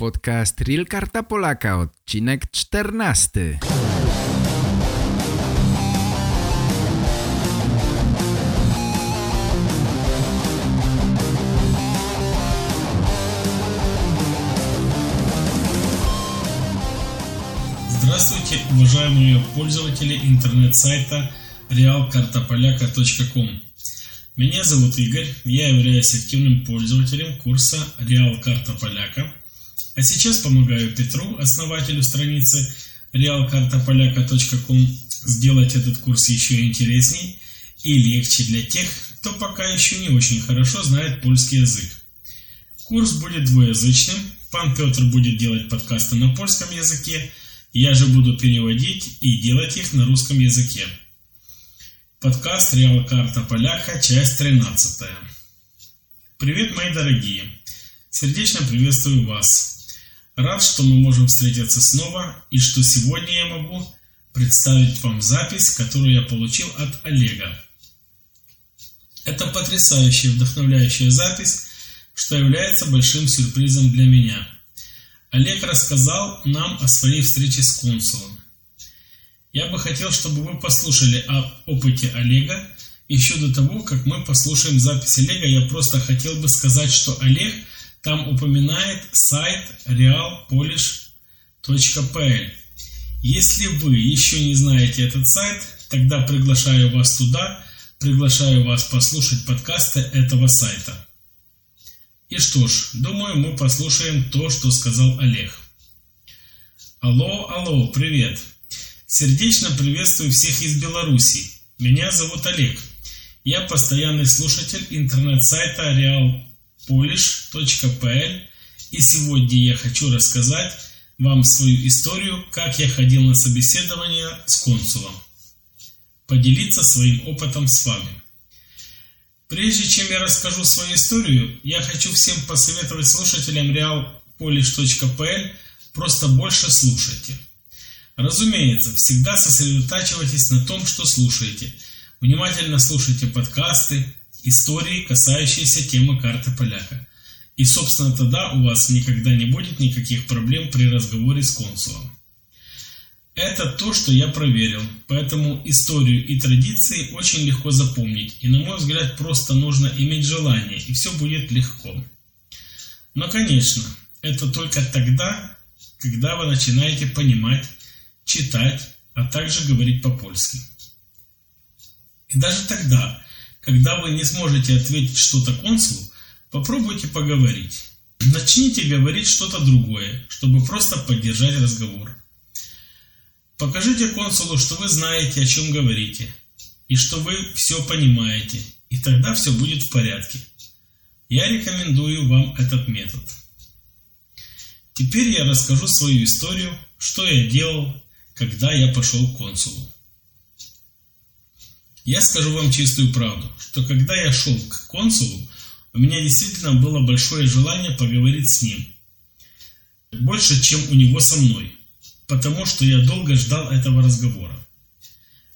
Podcast Real Karta Polaka, odcinek 14. Здравствуйте, уважаемые пользователи интернет-сайта realkartapolaka.com. Меня зовут Игорь, я являюсь активным пользователем курса Реал Карта Поляка, а сейчас помогаю Петру, основателю страницы realkartapolaka.com, сделать этот курс еще интересней и легче для тех, кто пока еще не очень хорошо знает польский язык. Курс будет двуязычным, пан Петр будет делать подкасты на польском языке, я же буду переводить и делать их на русском языке. Подкаст Реал Карта Поляка, часть 13. Привет, мои дорогие! Сердечно приветствую вас. Рад, что мы можем встретиться снова и что сегодня я могу представить вам запись, которую я получил от Олега. Это потрясающая, вдохновляющая запись, что является большим сюрпризом для меня. Олег рассказал нам о своей встрече с консулом. Я бы хотел, чтобы вы послушали о опыте Олега. Еще до того, как мы послушаем запись Олега, я просто хотел бы сказать, что Олег там упоминает сайт realpolish.pl. Если вы еще не знаете этот сайт, тогда приглашаю вас туда, приглашаю вас послушать подкасты этого сайта. И что ж, думаю, мы послушаем то, что сказал Олег. Алло, алло, привет. Сердечно приветствую всех из Беларуси. Меня зовут Олег. Я постоянный слушатель интернет-сайта realpolish.pl и сегодня я хочу рассказать вам свою историю, как я ходил на собеседование с консулом. Поделиться своим опытом с вами. Прежде чем я расскажу свою историю, я хочу всем посоветовать слушателям realpolish.pl просто больше слушайте. Разумеется, всегда сосредотачивайтесь на том, что слушаете. Внимательно слушайте подкасты, истории, касающиеся темы карты поляка. И, собственно, тогда у вас никогда не будет никаких проблем при разговоре с консулом. Это то, что я проверил, поэтому историю и традиции очень легко запомнить, и, на мой взгляд, просто нужно иметь желание, и все будет легко. Но, конечно, это только тогда, когда вы начинаете понимать, читать, а также говорить по-польски. И даже тогда, когда вы не сможете ответить что-то консулу, попробуйте поговорить. Начните говорить что-то другое, чтобы просто поддержать разговор. Покажите консулу, что вы знаете, о чем говорите, и что вы все понимаете, и тогда все будет в порядке. Я рекомендую вам этот метод. Теперь я расскажу свою историю, что я делал, когда я пошел к консулу. Я скажу вам чистую правду, что когда я шел к консулу, у меня действительно было большое желание поговорить с ним. Больше, чем у него со мной, потому что я долго ждал этого разговора.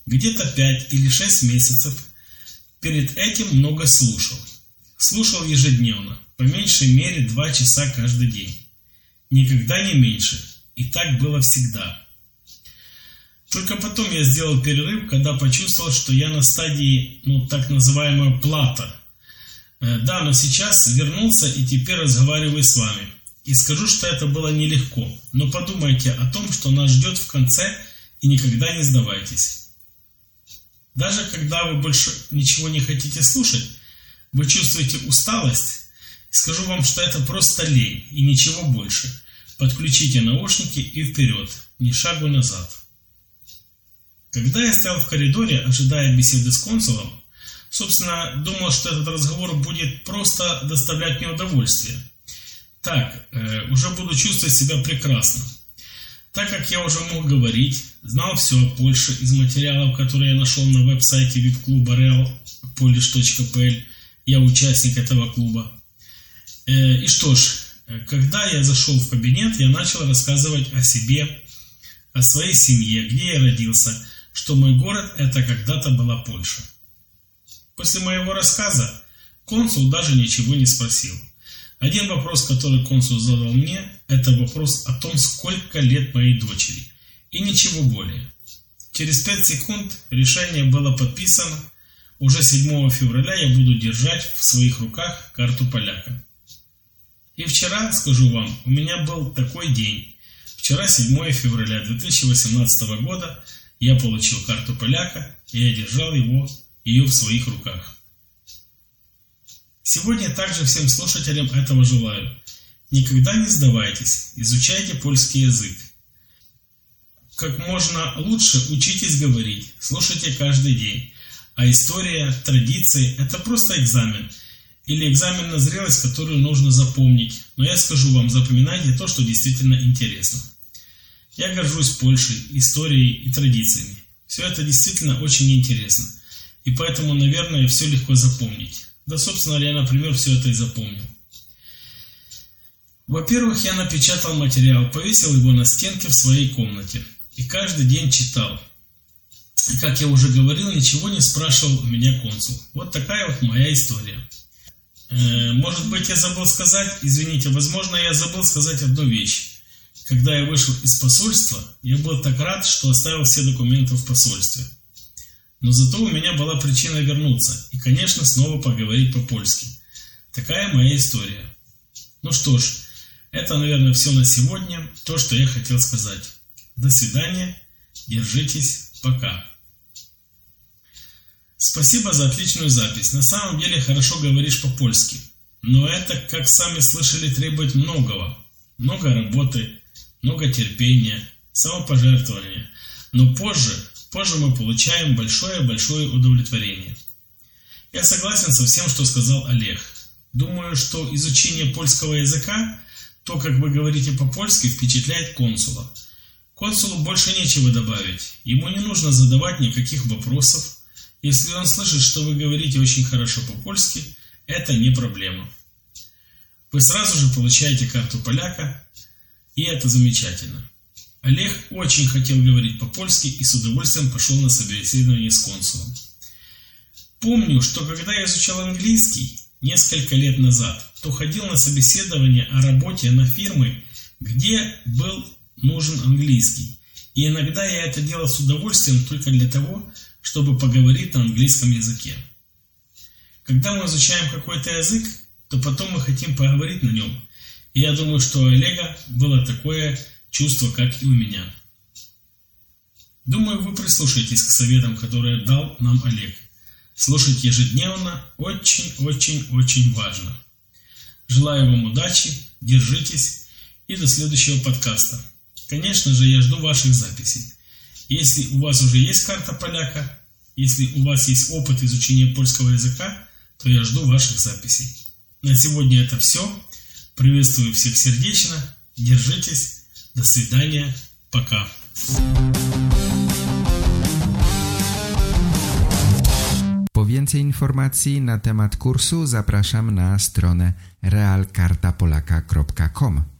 Где-то пять или шесть месяцев перед этим много слушал. Слушал ежедневно, по меньшей мере два часа каждый день. Никогда не меньше. И так было всегда. Только потом я сделал перерыв, когда почувствовал, что я на стадии, ну, так называемого плата. Э, да, но сейчас вернулся и теперь разговариваю с вами. И скажу, что это было нелегко. Но подумайте о том, что нас ждет в конце, и никогда не сдавайтесь. Даже когда вы больше ничего не хотите слушать, вы чувствуете усталость, скажу вам, что это просто лень и ничего больше. Подключите наушники и вперед, ни шагу назад. Когда я стоял в коридоре, ожидая беседы с консулом, собственно, думал, что этот разговор будет просто доставлять мне удовольствие. Так, э, уже буду чувствовать себя прекрасно. Так как я уже мог говорить, знал все о Польше из материалов, которые я нашел на веб-сайте вип-клуба realpolish.pl, я участник этого клуба. Э, и что ж, когда я зашел в кабинет, я начал рассказывать о себе, о своей семье, где я родился – что мой город это когда-то была Польша. После моего рассказа консул даже ничего не спросил. Один вопрос, который консул задал мне, это вопрос о том, сколько лет моей дочери. И ничего более. Через 5 секунд решение было подписано. Уже 7 февраля я буду держать в своих руках карту поляка. И вчера, скажу вам, у меня был такой день. Вчера, 7 февраля 2018 года, я получил карту поляка, и я держал его, ее в своих руках. Сегодня также всем слушателям этого желаю. Никогда не сдавайтесь, изучайте польский язык. Как можно лучше учитесь говорить, слушайте каждый день. А история, традиции – это просто экзамен. Или экзамен на зрелость, которую нужно запомнить. Но я скажу вам, запоминайте то, что действительно интересно. Я горжусь Польшей, историей и традициями. Все это действительно очень интересно. И поэтому, наверное, все легко запомнить. Да, собственно, я, например, все это и запомнил. Во-первых, я напечатал материал, повесил его на стенке в своей комнате. И каждый день читал. И, как я уже говорил, ничего не спрашивал у меня консул. Вот такая вот моя история. Э, может быть, я забыл сказать, извините, возможно, я забыл сказать одну вещь. Когда я вышел из посольства, я был так рад, что оставил все документы в посольстве. Но зато у меня была причина вернуться и, конечно, снова поговорить по-польски. Такая моя история. Ну что ж, это, наверное, все на сегодня, то, что я хотел сказать. До свидания, держитесь, пока. Спасибо за отличную запись. На самом деле хорошо говоришь по-польски. Но это, как сами слышали, требует многого. Много работы, много терпения, самопожертвования. Но позже Позже мы получаем большое-большое удовлетворение. Я согласен со всем, что сказал Олег. Думаю, что изучение польского языка, то, как вы говорите по-польски, впечатляет консула. Консулу больше нечего добавить. Ему не нужно задавать никаких вопросов. Если он слышит, что вы говорите очень хорошо по-польски, это не проблема. Вы сразу же получаете карту поляка, и это замечательно. Олег очень хотел говорить по-польски и с удовольствием пошел на собеседование с консулом. Помню, что когда я изучал английский несколько лет назад, то ходил на собеседование о работе на фирмы, где был нужен английский. И иногда я это делал с удовольствием только для того, чтобы поговорить на английском языке. Когда мы изучаем какой-то язык, то потом мы хотим поговорить на нем. Я думаю, что у Олега было такое чувство, как и у меня. Думаю, вы прислушаетесь к советам, которые дал нам Олег. Слушать ежедневно очень-очень-очень важно. Желаю вам удачи, держитесь и до следующего подкаста. Конечно же, я жду ваших записей. Если у вас уже есть карта поляка, если у вас есть опыт изучения польского языка, то я жду ваших записей. На сегодня это все. Приветствую всех сердечно. Держитесь. До свидания. Пока. Po więcej informacji na temat kursu zapraszam na stronę realkartapolaka.com.